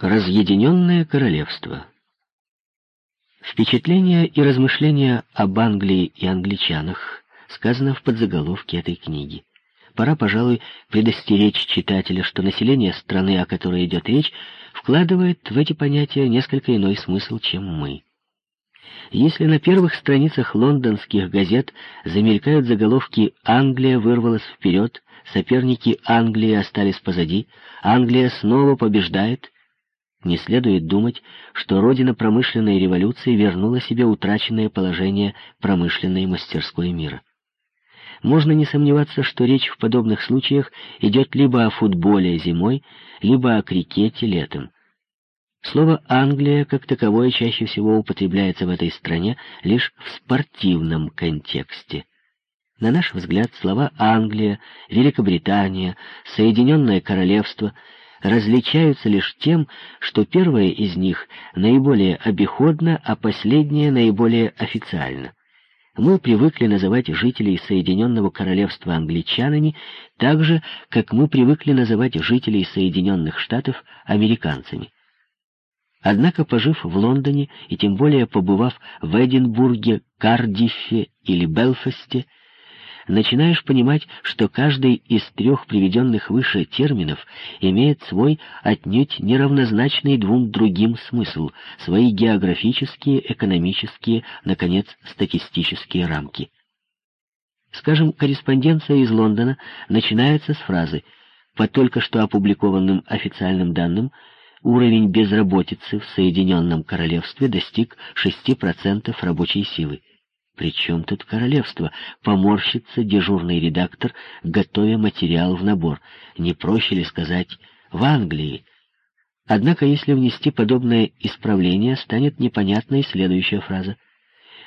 Разъединенное королевство. Впечатления и размышления об Англии и англичанах сказано в подзаголовке этой книги. Пора, пожалуй, предостеречь читателя, что население страны, о которой идет речь, вкладывает в эти понятия несколько иной смысл, чем мы. Если на первых страницах лондонских газет замелькают заголовки «Англия вырвалась вперед», «Соперники Англии остались позади», «Англия снова побеждает», не следует думать, что родина промышленной революции вернула себе утраченное положение промышленной мастерской мира. Можно не сомневаться, что речь в подобных случаях идет либо о футболе зимой, либо о крикете летом. Слово «Англия» как таковое чаще всего употребляется в этой стране лишь в спортивном контексте. На наш взгляд, слова «Англия», «Великобритания», «Соединенное Королевство» различаются лишь тем, что первое из них наиболее обиходно, а последнее наиболее официально. Мы привыкли называть жителей Соединенного Королевства англичанами так же, как мы привыкли называть жителей Соединенных Штатов американцами. Однако, пожив в Лондоне и тем более побывав в Эдинбурге, Кардиффе или Белфасте, начинаешь понимать, что каждый из трех приведенных выше терминов имеет свой отнюдь неравнозначный двум другим смысл, свои географические, экономические, наконец, статистические рамки. Скажем, корреспонденция из Лондона начинается с фразы «По только что опубликованным официальным данным уровень безработицы в Соединенном Королевстве достиг 6% рабочей силы». «При чем тут королевство?» — поморщится дежурный редактор, готовя материал в набор. Не проще ли сказать «в Англии»? Однако, если внести подобное исправление, станет непонятной следующая фраза.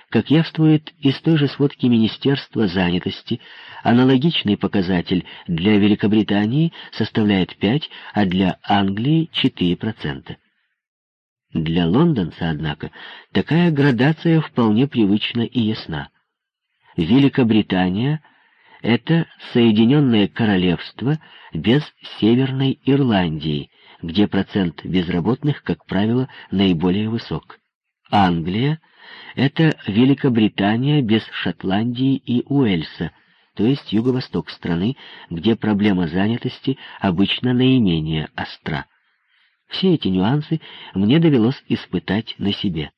Как явствует из той же сводки Министерства занятости, аналогичный показатель для Великобритании составляет 5, а для Англии 4%. Для лондонца, однако, такая градация вполне привычна и ясна. Великобритания — это Соединенное Королевство без Северной Ирландии, где процент безработных, как правило, наиболее высок. Англия — это Великобритания без Шотландии и Уэльса, то есть юго-восток страны, где проблема занятости обычно наименее остра. Все эти нюансы мне довелось испытать на себе.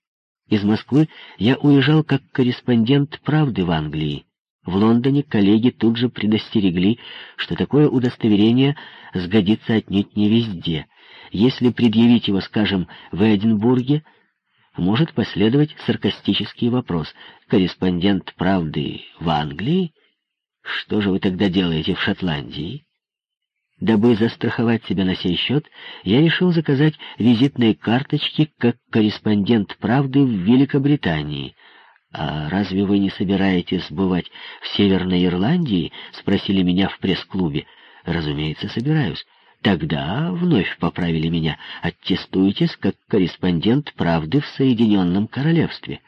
Из Москвы я уезжал как корреспондент «Правды» в Англии. В Лондоне коллеги тут же предостерегли, что такое удостоверение сгодится отнюдь не везде. Если предъявить его, скажем, в Эдинбурге, может последовать саркастический вопрос. Корреспондент «Правды» в Англии? Что же вы тогда делаете в Шотландии? Дабы застраховать себя на сей счет, я решил заказать визитные карточки как корреспондент «Правды» в Великобритании. «А разве вы не собираетесь бывать в Северной Ирландии?» — спросили меня в пресс-клубе. «Разумеется, собираюсь». Тогда вновь поправили меня. Аттестуйтесь как корреспондент «Правды» в Соединенном Королевстве.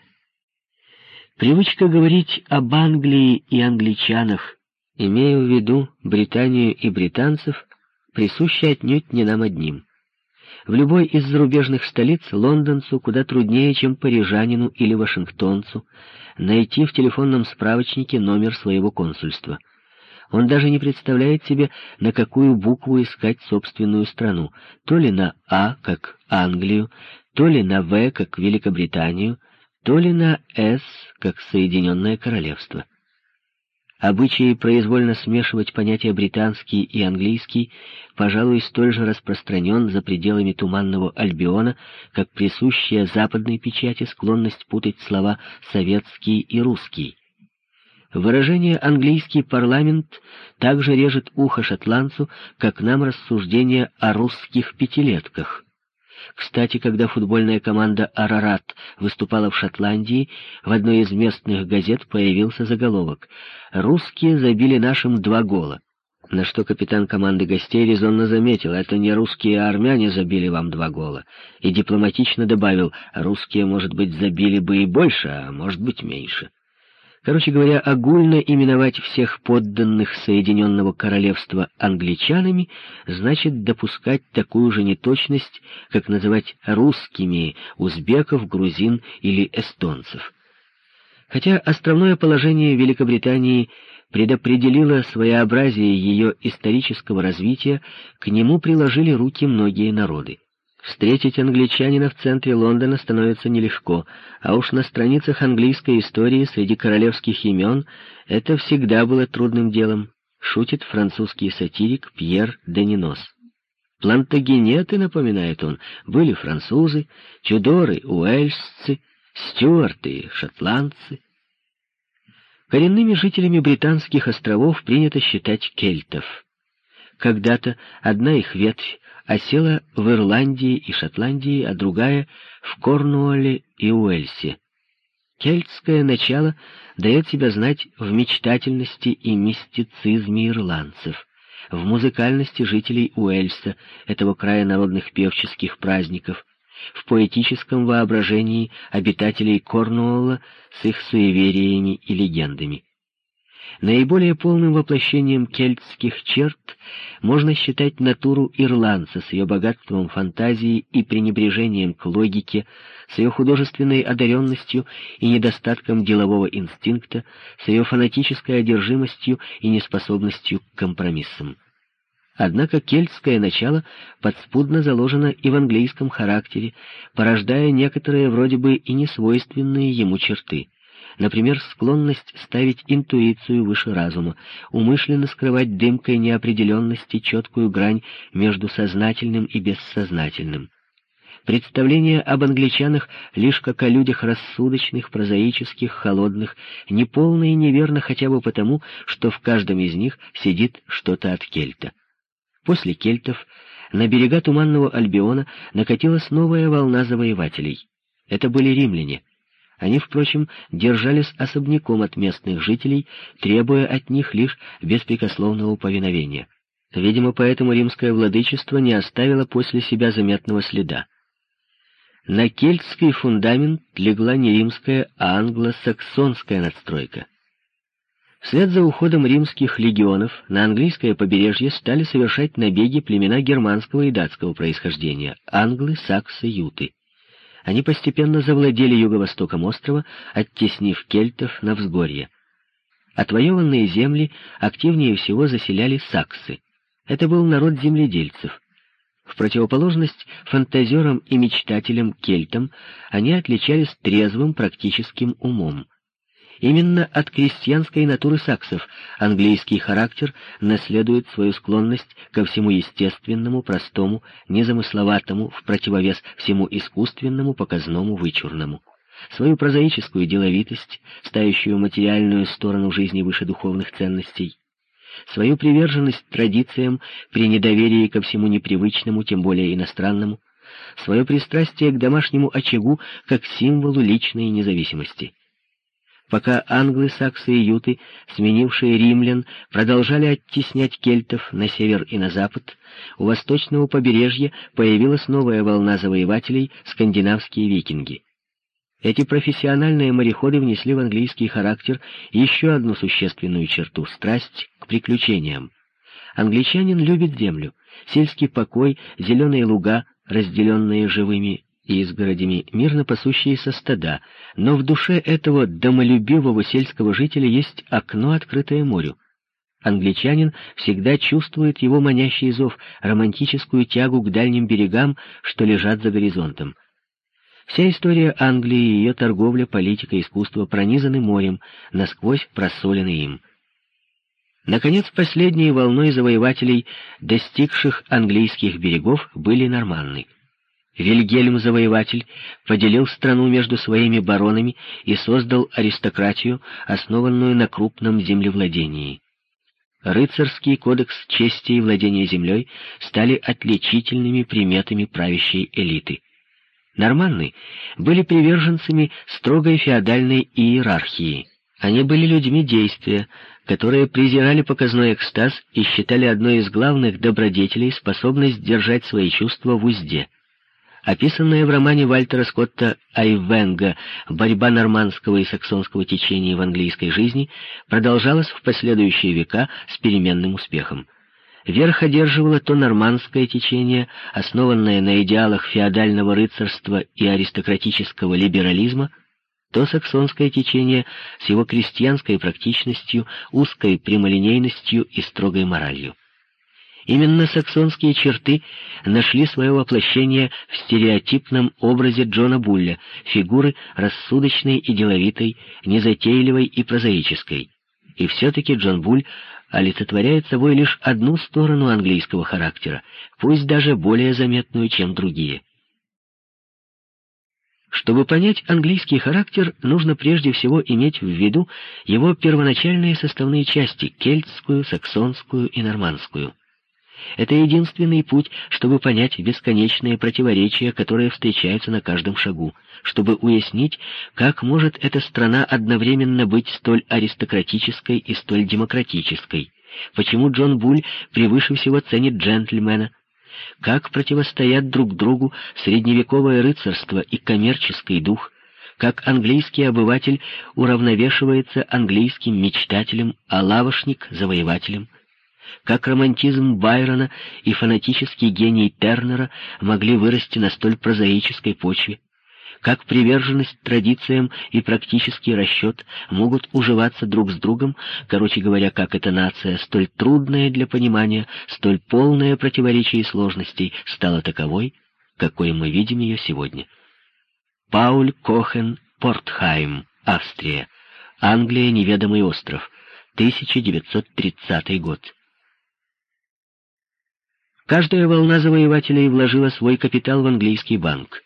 Привычка говорить об Англии и англичанах имея в виду Британию и британцев, присущи отнюдь не нам одним. В любой из зарубежных столиц лондонцу куда труднее, чем парижанину или вашингтонцу, найти в телефонном справочнике номер своего консульства. Он даже не представляет себе, на какую букву искать собственную страну, то ли на А, как Англию, то ли на В, как Великобританию, то ли на С, как Соединенное Королевство. Обычай произвольно смешивать понятия британский и английский, пожалуй, столь же распространен за пределами Туманного Альбиона, как присущая западной печати склонность путать слова «советский» и «русский». Выражение «английский парламент» также режет ухо шотландцу, как нам рассуждение о русских пятилетках. Кстати, когда футбольная команда «Арарат» выступала в Шотландии, в одной из местных газет появился заголовок «Русские забили нашим два гола». На что капитан команды гостей резонно заметил, это не русские, а армяне забили вам два гола. И дипломатично добавил, русские, может быть, забили бы и больше, а может быть, меньше. Короче говоря, огульно именовать всех подданных Соединенного Королевства англичанами значит допускать такую же неточность, как называть русскими узбеков, грузин или эстонцев. Хотя островное положение Великобритании предопределило своеобразие ее исторического развития, к нему приложили руки многие народы. Встретить англичанина в центре Лондона становится нелегко, а уж на страницах английской истории среди королевских имен это всегда было трудным делом, шутит французский сатирик Пьер Денинос. Плантагенеты, напоминает он, были французы, чудоры — уэльсцы, стюарты — шотландцы. Коренными жителями британских островов принято считать кельтов. Когда-то одна их ветвь осела в Ирландии и Шотландии, а другая — в Корнуолле и Уэльсе. Кельтское начало дает себя знать в мечтательности и мистицизме ирландцев, в музыкальности жителей Уэльса, этого края народных певческих праздников, в поэтическом воображении обитателей Корнуолла с их суевериями и легендами. Наиболее полным воплощением кельтских черт можно считать натуру ирландца с ее богатством фантазии и пренебрежением к логике, с ее художественной одаренностью и недостатком делового инстинкта, с ее фанатической одержимостью и неспособностью к компромиссам. Однако кельтское начало подспудно заложено и в английском характере, порождая некоторые вроде бы и несвойственные ему черты — Например, склонность ставить интуицию выше разума, умышленно скрывать дымкой неопределенности четкую грань между сознательным и бессознательным. Представление об англичанах лишь как о людях рассудочных, прозаических, холодных, неполно и неверно хотя бы потому, что в каждом из них сидит что-то от кельта. После кельтов на берега Туманного Альбиона накатилась новая волна завоевателей. Это были римляне — они, впрочем, держались особняком от местных жителей, требуя от них лишь беспрекословного повиновения. Видимо, поэтому римское владычество не оставило после себя заметного следа. На кельтский фундамент легла не римская, а англосаксонская надстройка. Вслед за уходом римских легионов на английское побережье стали совершать набеги племена германского и датского происхождения — англы, саксы, юты они постепенно завладели юго-востоком острова, оттеснив кельтов на взгорье. Отвоеванные земли активнее всего заселяли саксы. Это был народ земледельцев. В противоположность фантазерам и мечтателям кельтам они отличались трезвым практическим умом. Именно от крестьянской натуры саксов английский характер наследует свою склонность ко всему естественному, простому, незамысловатому, в противовес всему искусственному, показному, вычурному. Свою прозаическую деловитость, ставящую материальную сторону жизни выше духовных ценностей, свою приверженность традициям при недоверии ко всему непривычному, тем более иностранному, свое пристрастие к домашнему очагу как символу личной независимости — пока англы, саксы и юты, сменившие римлян, продолжали оттеснять кельтов на север и на запад, у восточного побережья появилась новая волна завоевателей — скандинавские викинги. Эти профессиональные мореходы внесли в английский характер еще одну существенную черту — страсть к приключениям. Англичанин любит землю, сельский покой, зеленые луга, разделенные живыми и изгородями мирно пасущиеся стада, но в душе этого домолюбивого сельского жителя есть окно, открытое морю. Англичанин всегда чувствует его манящий зов, романтическую тягу к дальним берегам, что лежат за горизонтом. Вся история Англии ее торговля, политика, искусство пронизаны морем, насквозь просолены им. Наконец, последней волной завоевателей, достигших английских берегов, были норманны. Вильгельм Завоеватель поделил страну между своими баронами и создал аристократию, основанную на крупном землевладении. Рыцарский кодекс чести и владения землей стали отличительными приметами правящей элиты. Норманны были приверженцами строгой феодальной иерархии. Они были людьми действия, которые презирали показной экстаз и считали одной из главных добродетелей способность держать свои чувства в узде — Описанная в романе Вальтера Скотта Айвенга «Борьба нормандского и саксонского течения в английской жизни» продолжалась в последующие века с переменным успехом. Верх одерживало то нормандское течение, основанное на идеалах феодального рыцарства и аристократического либерализма, то саксонское течение с его крестьянской практичностью, узкой прямолинейностью и строгой моралью. Именно саксонские черты нашли свое воплощение в стереотипном образе Джона Булля, фигуры рассудочной и деловитой, незатейливой и прозаической. И все-таки Джон Буль олицетворяет собой лишь одну сторону английского характера, пусть даже более заметную, чем другие. Чтобы понять английский характер, нужно прежде всего иметь в виду его первоначальные составные части — кельтскую, саксонскую и нормандскую — это единственный путь, чтобы понять бесконечные противоречия, которые встречаются на каждом шагу, чтобы уяснить, как может эта страна одновременно быть столь аристократической и столь демократической, почему Джон Буль превыше всего ценит джентльмена, как противостоят друг другу средневековое рыцарство и коммерческий дух, как английский обыватель уравновешивается английским мечтателем, а лавошник — завоевателем, как романтизм Байрона и фанатический гений Тернера могли вырасти на столь прозаической почве, как приверженность традициям и практический расчет могут уживаться друг с другом, короче говоря, как эта нация, столь трудная для понимания, столь полная противоречий и сложностей, стала таковой, какой мы видим ее сегодня. Пауль Кохен Портхайм, Австрия. Англия, неведомый остров. 1930 год. Каждая волна завоевателей вложила свой капитал в английский банк.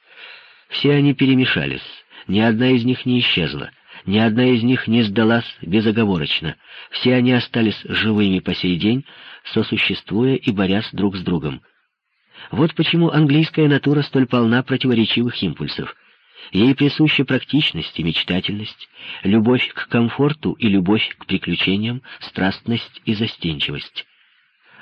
Все они перемешались, ни одна из них не исчезла, ни одна из них не сдалась безоговорочно. Все они остались живыми по сей день, сосуществуя и борясь друг с другом. Вот почему английская натура столь полна противоречивых импульсов. Ей присуща практичность и мечтательность, любовь к комфорту и любовь к приключениям, страстность и застенчивость.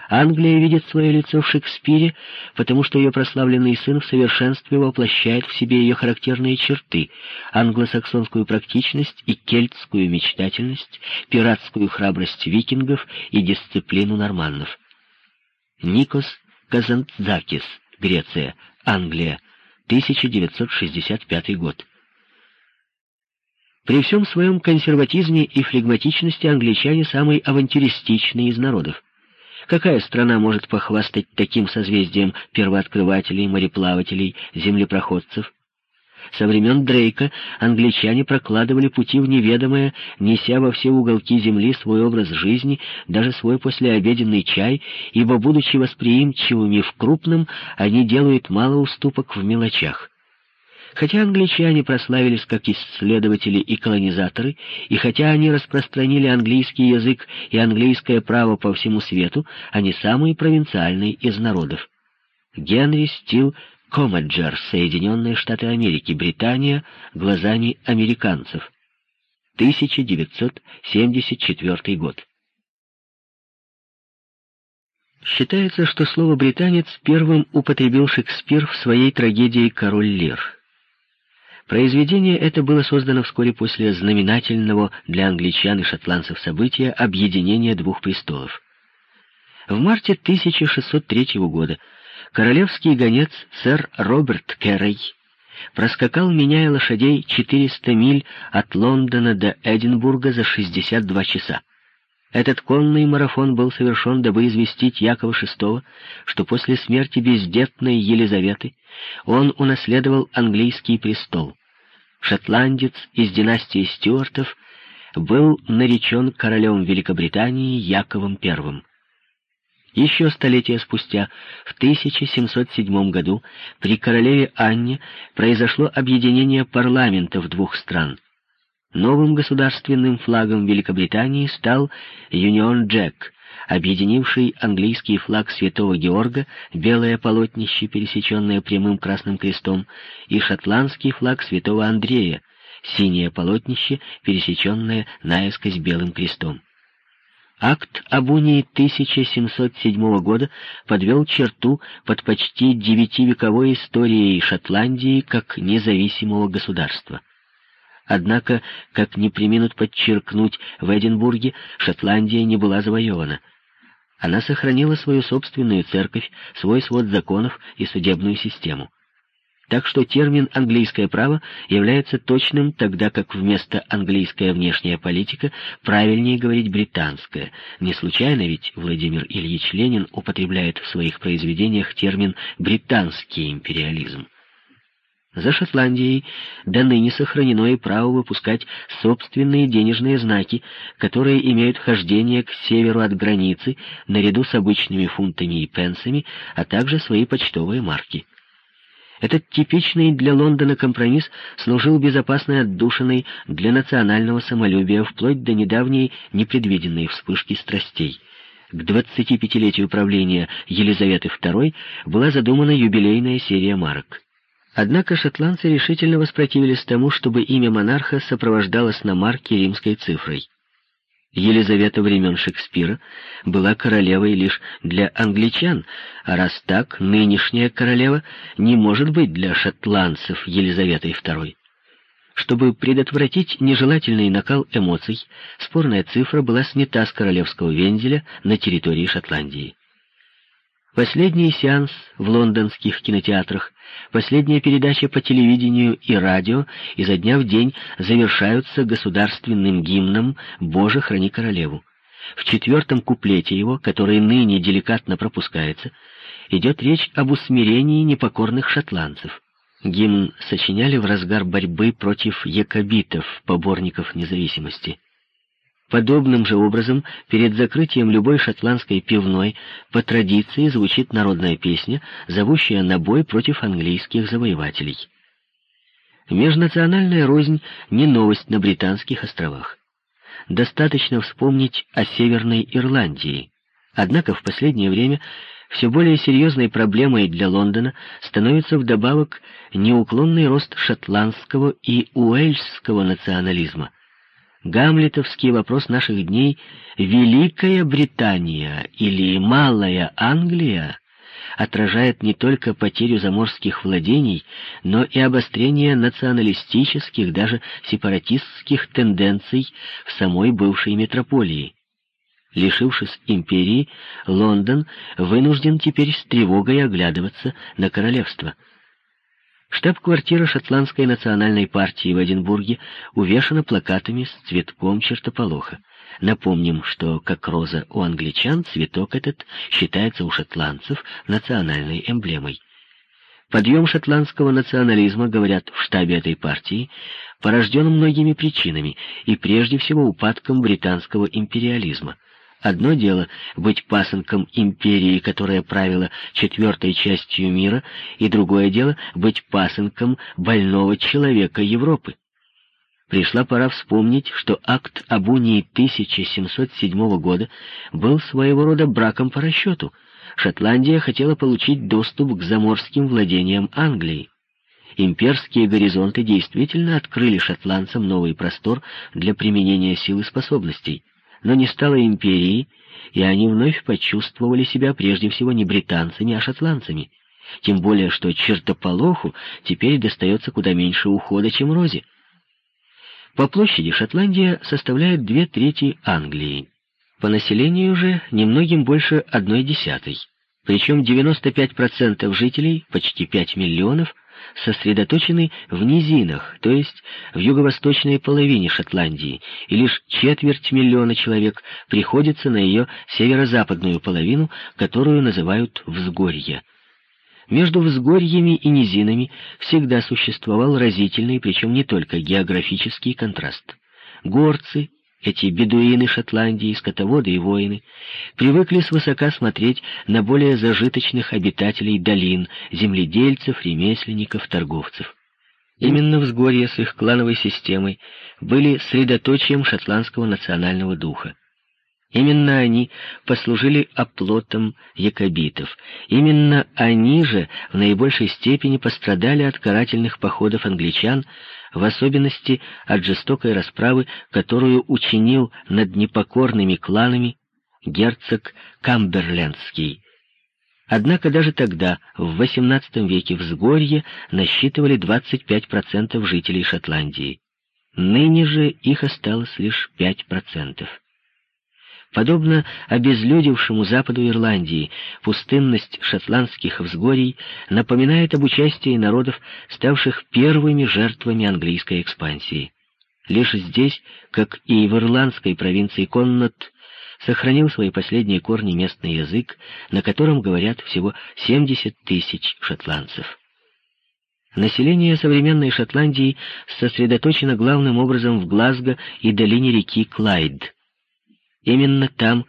Англия видит свое лицо в Шекспире, потому что ее прославленный сын в совершенстве воплощает в себе ее характерные черты — англосаксонскую практичность и кельтскую мечтательность, пиратскую храбрость викингов и дисциплину норманнов. Никос Казантзакис, Греция, Англия, 1965 год. При всем своем консерватизме и флегматичности англичане самый авантюристичный из народов. Какая страна может похвастать таким созвездием первооткрывателей, мореплавателей, землепроходцев? Со времен Дрейка англичане прокладывали пути в неведомое, неся во все уголки земли свой образ жизни, даже свой послеобеденный чай, ибо, будучи восприимчивыми в крупном, они делают мало уступок в мелочах. Хотя англичане прославились как исследователи и колонизаторы, и хотя они распространили английский язык и английское право по всему свету, они самые провинциальные из народов. Генри Стил Комаджер, Соединенные Штаты Америки, Британия, глазами американцев. 1974 год. Считается, что слово «британец» первым употребил Шекспир в своей трагедии «Король Лир». Произведение это было создано вскоре после знаменательного для англичан и шотландцев события объединения двух престолов. В марте 1603 года королевский гонец сэр Роберт Керрей проскакал, меняя лошадей, 400 миль от Лондона до Эдинбурга за 62 часа. Этот конный марафон был совершен, дабы известить Якова VI, что после смерти бездетной Елизаветы он унаследовал английский престол. Шотландец из династии Стюартов был наречен королем Великобритании Яковом I. Еще столетия спустя, в 1707 году, при королеве Анне произошло объединение парламентов двух стран — Новым государственным флагом Великобритании стал Юнион Джек, объединивший английский флаг Святого Георга, белое полотнище, пересеченное прямым красным крестом, и шотландский флаг Святого Андрея, синее полотнище, пересеченное наискось белым крестом. Акт об унии 1707 года подвел черту под почти девятивековой историей Шотландии как независимого государства. Однако, как не применут подчеркнуть в Эдинбурге, Шотландия не была завоевана. Она сохранила свою собственную церковь, свой свод законов и судебную систему. Так что термин «английское право» является точным, тогда как вместо «английская внешняя политика» правильнее говорить «британская». Не случайно ведь Владимир Ильич Ленин употребляет в своих произведениях термин «британский империализм». За Шотландией до ныне сохранено и право выпускать собственные денежные знаки, которые имеют хождение к северу от границы, наряду с обычными фунтами и пенсами, а также свои почтовые марки. Этот типичный для Лондона компромисс служил безопасной отдушиной для национального самолюбия вплоть до недавней непредвиденной вспышки страстей. К 25-летию правления Елизаветы II была задумана юбилейная серия марок. Однако шотландцы решительно воспротивились тому, чтобы имя монарха сопровождалось на марке римской цифрой. Елизавета времен Шекспира была королевой лишь для англичан, а раз так, нынешняя королева не может быть для шотландцев Елизаветой II. Чтобы предотвратить нежелательный накал эмоций, спорная цифра была снята с королевского вензеля на территории Шотландии. Последний сеанс в лондонских кинотеатрах, последняя передача по телевидению и радио изо дня в день завершаются государственным гимном «Боже, храни королеву». В четвертом куплете его, который ныне деликатно пропускается, идет речь об усмирении непокорных шотландцев. Гимн сочиняли в разгар борьбы против якобитов, поборников независимости. Подобным же образом, перед закрытием любой шотландской пивной по традиции звучит народная песня, зовущая на бой против английских завоевателей. Межнациональная рознь не новость на Британских островах. Достаточно вспомнить о Северной Ирландии. Однако в последнее время все более серьезной проблемой для Лондона становится вдобавок неуклонный рост шотландского и уэльсского национализма, Гамлетовский вопрос наших дней «Великая Британия» или «Малая Англия» отражает не только потерю заморских владений, но и обострение националистических, даже сепаратистских тенденций в самой бывшей метрополии. Лишившись империи, Лондон вынужден теперь с тревогой оглядываться на королевство — Штаб-квартира шотландской национальной партии в Эдинбурге увешана плакатами с цветком чертополоха. Напомним, что, как роза у англичан, цветок этот считается у шотландцев национальной эмблемой. Подъем шотландского национализма, говорят в штабе этой партии, порожден многими причинами и прежде всего упадком британского империализма. Одно дело быть пасынком империи, которая правила четвертой частью мира, и другое дело быть пасынком больного человека Европы. Пришла пора вспомнить, что акт об унии 1707 года был своего рода браком по расчету. Шотландия хотела получить доступ к заморским владениям Англии. Имперские горизонты действительно открыли шотландцам новый простор для применения сил и способностей но не стало империи, и они вновь почувствовали себя прежде всего не британцами, а шотландцами. Тем более, что чертополоху теперь достается куда меньше ухода, чем Розе. По площади Шотландия составляет две трети Англии. По населению же немногим больше одной десятой. Причем 95% жителей, почти 5 миллионов, сосредоточены в низинах, то есть в юго-восточной половине Шотландии, и лишь четверть миллиона человек приходится на ее северо-западную половину, которую называют взгорье. Между взгорьями и низинами всегда существовал разительный, причем не только географический контраст. Горцы, эти бедуины Шотландии, скотоводы и воины, привыкли свысока смотреть на более зажиточных обитателей долин, земледельцев, ремесленников, торговцев. Именно взгорья с их клановой системой были средоточием шотландского национального духа. Именно они послужили оплотом якобитов. Именно они же в наибольшей степени пострадали от карательных походов англичан, в особенности от жестокой расправы, которую учинил над непокорными кланами герцог Камберлендский. Однако даже тогда, в XVIII веке, взгорье насчитывали 25% жителей Шотландии. Ныне же их осталось лишь 5%. Подобно обезлюдевшему западу Ирландии, пустынность шотландских взгорий напоминает об участии народов, ставших первыми жертвами английской экспансии. Лишь здесь, как и в ирландской провинции Коннот, сохранил свои последние корни местный язык, на котором говорят всего 70 тысяч шотландцев. Население современной Шотландии сосредоточено главным образом в Глазго и долине реки Клайд. Именно там,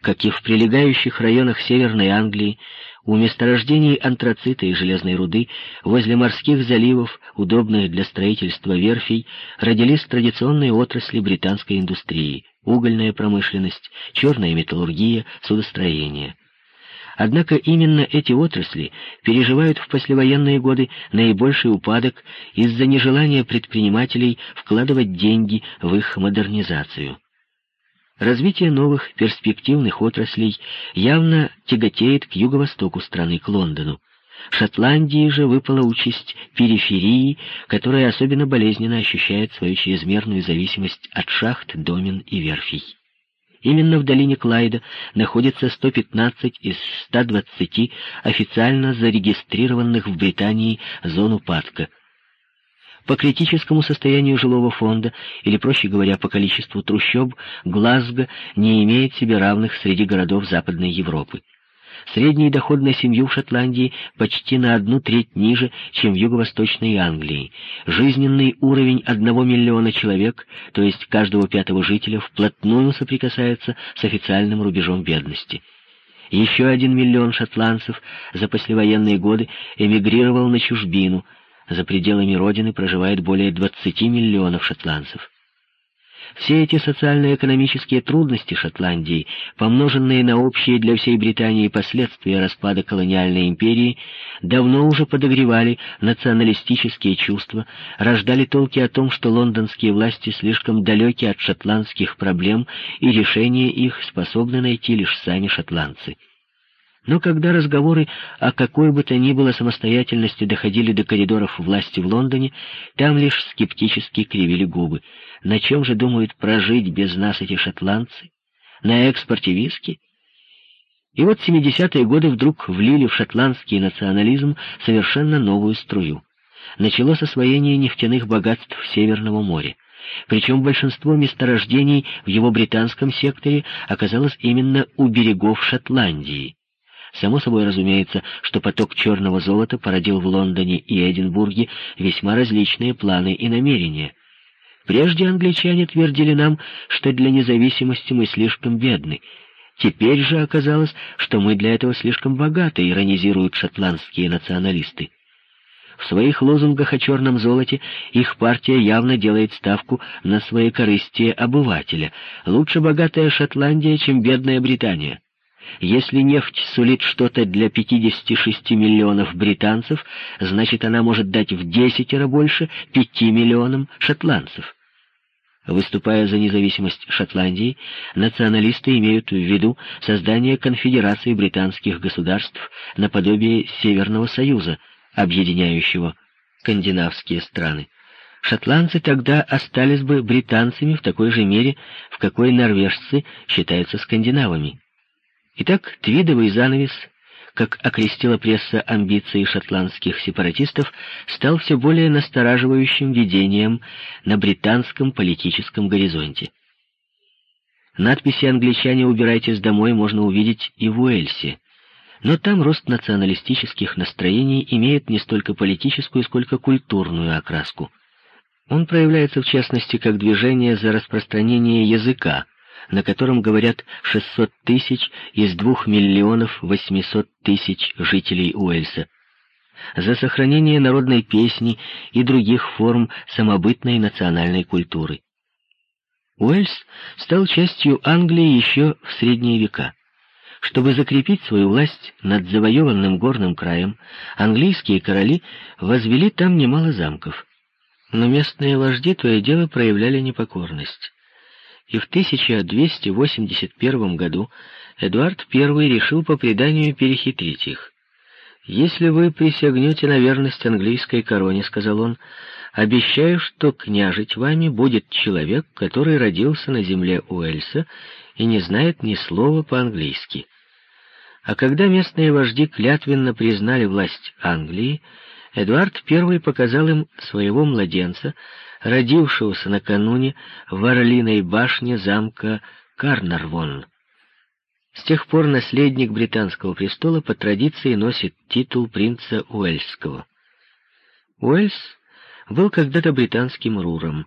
как и в прилегающих районах Северной Англии, у месторождений антрацита и железной руды, возле морских заливов, удобных для строительства верфей, родились традиционные отрасли британской индустрии — угольная промышленность, черная металлургия, судостроение. Однако именно эти отрасли переживают в послевоенные годы наибольший упадок из-за нежелания предпринимателей вкладывать деньги в их модернизацию. Развитие новых перспективных отраслей явно тяготеет к юго-востоку страны, к Лондону. Шотландии же выпала участь периферии, которая особенно болезненно ощущает свою чрезмерную зависимость от шахт, домен и верфей. Именно в долине Клайда находится 115 из 120 официально зарегистрированных в Британии зон упадка – по критическому состоянию жилого фонда, или, проще говоря, по количеству трущоб, Глазго не имеет себе равных среди городов Западной Европы. Средний доход на семью в Шотландии почти на одну треть ниже, чем в Юго-Восточной Англии. Жизненный уровень одного миллиона человек, то есть каждого пятого жителя, вплотную соприкасается с официальным рубежом бедности. Еще один миллион шотландцев за послевоенные годы эмигрировал на чужбину – за пределами родины проживает более 20 миллионов шотландцев. Все эти социально-экономические трудности Шотландии, помноженные на общие для всей Британии последствия распада колониальной империи, давно уже подогревали националистические чувства, рождали толки о том, что лондонские власти слишком далеки от шотландских проблем, и решение их способны найти лишь сами шотландцы. Но когда разговоры о какой бы то ни было самостоятельности доходили до коридоров власти в Лондоне, там лишь скептически кривили губы. На чем же думают прожить без нас эти шотландцы? На экспорте виски? И вот 70-е годы вдруг влили в шотландский национализм совершенно новую струю. Началось освоение нефтяных богатств Северного моря. Причем большинство месторождений в его британском секторе оказалось именно у берегов Шотландии. Само собой разумеется, что поток черного золота породил в Лондоне и Эдинбурге весьма различные планы и намерения. Прежде англичане твердили нам, что для независимости мы слишком бедны. Теперь же оказалось, что мы для этого слишком богаты, иронизируют шотландские националисты. В своих лозунгах о черном золоте их партия явно делает ставку на своекорыстие обывателя. Лучше богатая Шотландия, чем бедная Британия. Если нефть сулит что-то для 56 миллионов британцев, значит, она может дать в десятеро больше 5 миллионам шотландцев. Выступая за независимость Шотландии, националисты имеют в виду создание конфедерации британских государств наподобие Северного Союза, объединяющего скандинавские страны. Шотландцы тогда остались бы британцами в такой же мере, в какой норвежцы считаются скандинавами. Итак, твидовый занавес, как окрестила пресса амбиции шотландских сепаратистов, стал все более настораживающим видением на британском политическом горизонте. Надписи «Англичане, убирайтесь домой» можно увидеть и в Уэльсе, но там рост националистических настроений имеет не столько политическую, сколько культурную окраску. Он проявляется в частности как движение за распространение языка, на котором говорят 600 тысяч из 2 миллионов 800 тысяч жителей Уэльса, за сохранение народной песни и других форм самобытной национальной культуры. Уэльс стал частью Англии еще в средние века. Чтобы закрепить свою власть над завоеванным горным краем, английские короли возвели там немало замков. Но местные вожди то и дело проявляли непокорность. И в 1281 году Эдуард I решил по преданию перехитрить их. «Если вы присягнете на верность английской короне, — сказал он, — обещаю, что княжить вами будет человек, который родился на земле Уэльса и не знает ни слова по-английски». А когда местные вожди клятвенно признали власть Англии, Эдуард I показал им своего младенца, родившегося накануне в Орлиной башне замка Карнарвон. С тех пор наследник британского престола по традиции носит титул принца Уэльского. Уэльс был когда-то британским руром.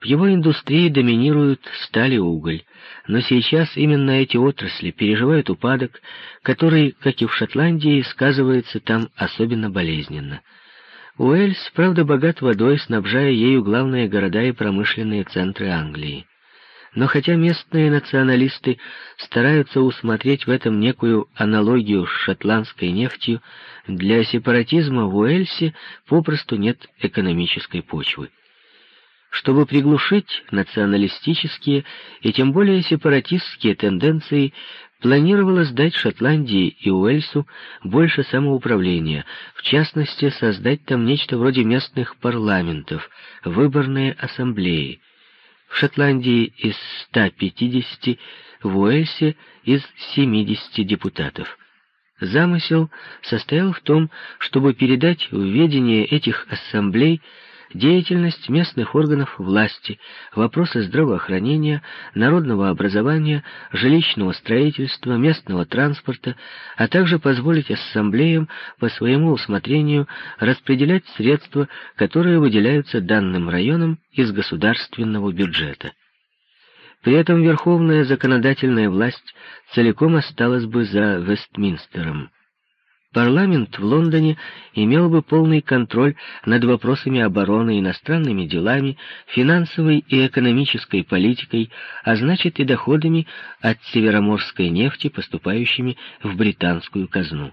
В его индустрии доминируют сталь и уголь, но сейчас именно эти отрасли переживают упадок, который, как и в Шотландии, сказывается там особенно болезненно — Уэльс, правда, богат водой, снабжая ею главные города и промышленные центры Англии. Но хотя местные националисты стараются усмотреть в этом некую аналогию с шотландской нефтью, для сепаратизма в Уэльсе попросту нет экономической почвы. Чтобы приглушить националистические и тем более сепаратистские тенденции, планировалось дать Шотландии и Уэльсу больше самоуправления, в частности, создать там нечто вроде местных парламентов, выборные ассамблеи. В Шотландии из 150, в Уэльсе из 70 депутатов. Замысел состоял в том, чтобы передать в ведение этих ассамблей деятельность местных органов власти, вопросы здравоохранения, народного образования, жилищного строительства, местного транспорта, а также позволить ассамблеям по своему усмотрению распределять средства, которые выделяются данным районам из государственного бюджета. При этом верховная законодательная власть целиком осталась бы за Вестминстером. Парламент в Лондоне имел бы полный контроль над вопросами обороны, иностранными делами, финансовой и экономической политикой, а значит и доходами от североморской нефти, поступающими в британскую казну.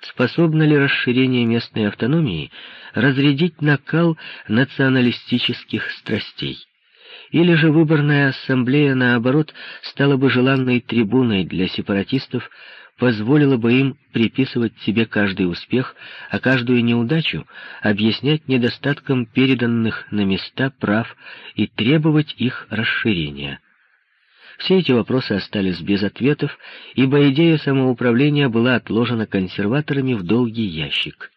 Способно ли расширение местной автономии разрядить накал националистических страстей? Или же выборная ассамблея, наоборот, стала бы желанной трибуной для сепаратистов, позволило бы им приписывать себе каждый успех, а каждую неудачу объяснять недостатком переданных на места прав и требовать их расширения. Все эти вопросы остались без ответов, ибо идея самоуправления была отложена консерваторами в долгий ящик.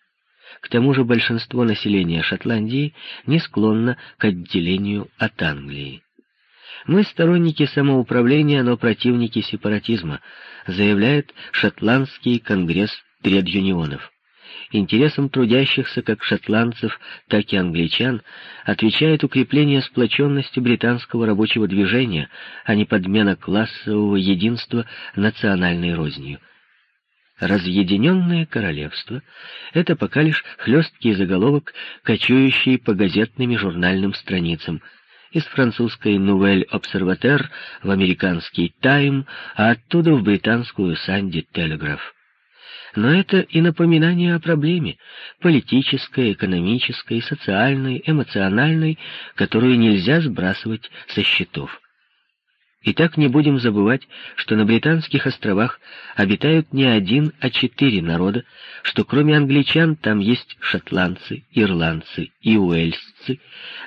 К тому же большинство населения Шотландии не склонно к отделению от Англии. Мы сторонники самоуправления, но противники сепаратизма, заявляет шотландский конгресс тред-юнионов. Интересам трудящихся как шотландцев, так и англичан отвечает укрепление сплоченности британского рабочего движения, а не подмена классового единства национальной рознью. Разъединенное королевство — это пока лишь хлесткий заголовок, кочующий по газетным и журнальным страницам — из французской «Нувель Обсерватер» в американский «Тайм», а оттуда в британскую «Санди Телеграф». Но это и напоминание о проблеме, политической, экономической, социальной, эмоциональной, которую нельзя сбрасывать со счетов. И так не будем забывать, что на Британских островах обитают не один, а четыре народа, что кроме англичан там есть шотландцы, ирландцы и уэльсцы,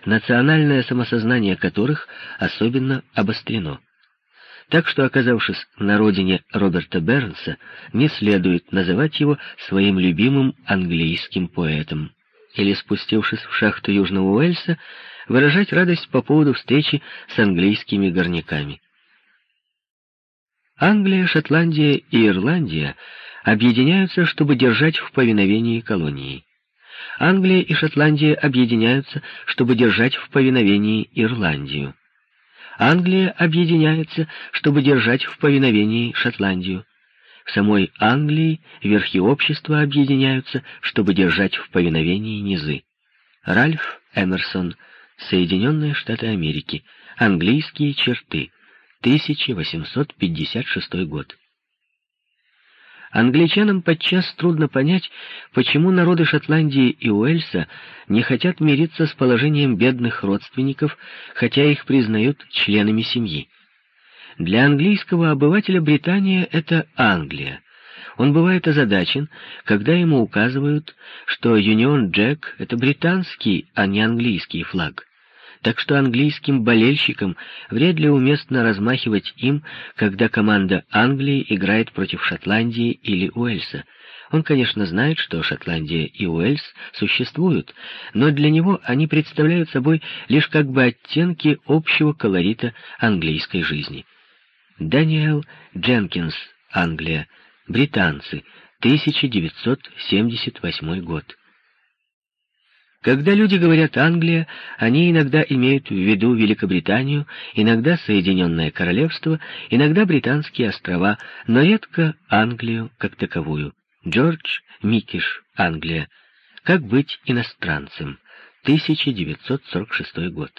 национальное самосознание которых особенно обострено. Так что, оказавшись на родине Роберта Бернса, не следует называть его своим любимым английским поэтом. Или, спустившись в шахту Южного Уэльса, выражать радость по поводу встречи с английскими горняками. Англия, Шотландия и Ирландия объединяются, чтобы держать в повиновении колонии. Англия и Шотландия объединяются, чтобы держать в повиновении Ирландию. Англия объединяется, чтобы держать в повиновении Шотландию. В самой Англии верхи общества объединяются, чтобы держать в повиновении низы. Ральф Эмерсон, Соединенные Штаты Америки. Английские черты. 1856 год. Англичанам подчас трудно понять, почему народы Шотландии и Уэльса не хотят мириться с положением бедных родственников, хотя их признают членами семьи. Для английского обывателя Британия — это Англия. Он бывает озадачен, когда ему указывают, что Юнион Джек — это британский, а не английский флаг так что английским болельщикам вряд ли уместно размахивать им, когда команда Англии играет против Шотландии или Уэльса. Он, конечно, знает, что Шотландия и Уэльс существуют, но для него они представляют собой лишь как бы оттенки общего колорита английской жизни. Даниэл Дженкинс, Англия, британцы, 1978 год. Когда люди говорят «Англия», они иногда имеют в виду Великобританию, иногда Соединенное Королевство, иногда Британские острова, но редко Англию как таковую. Джордж Микиш, Англия. Как быть иностранцем? 1946 год.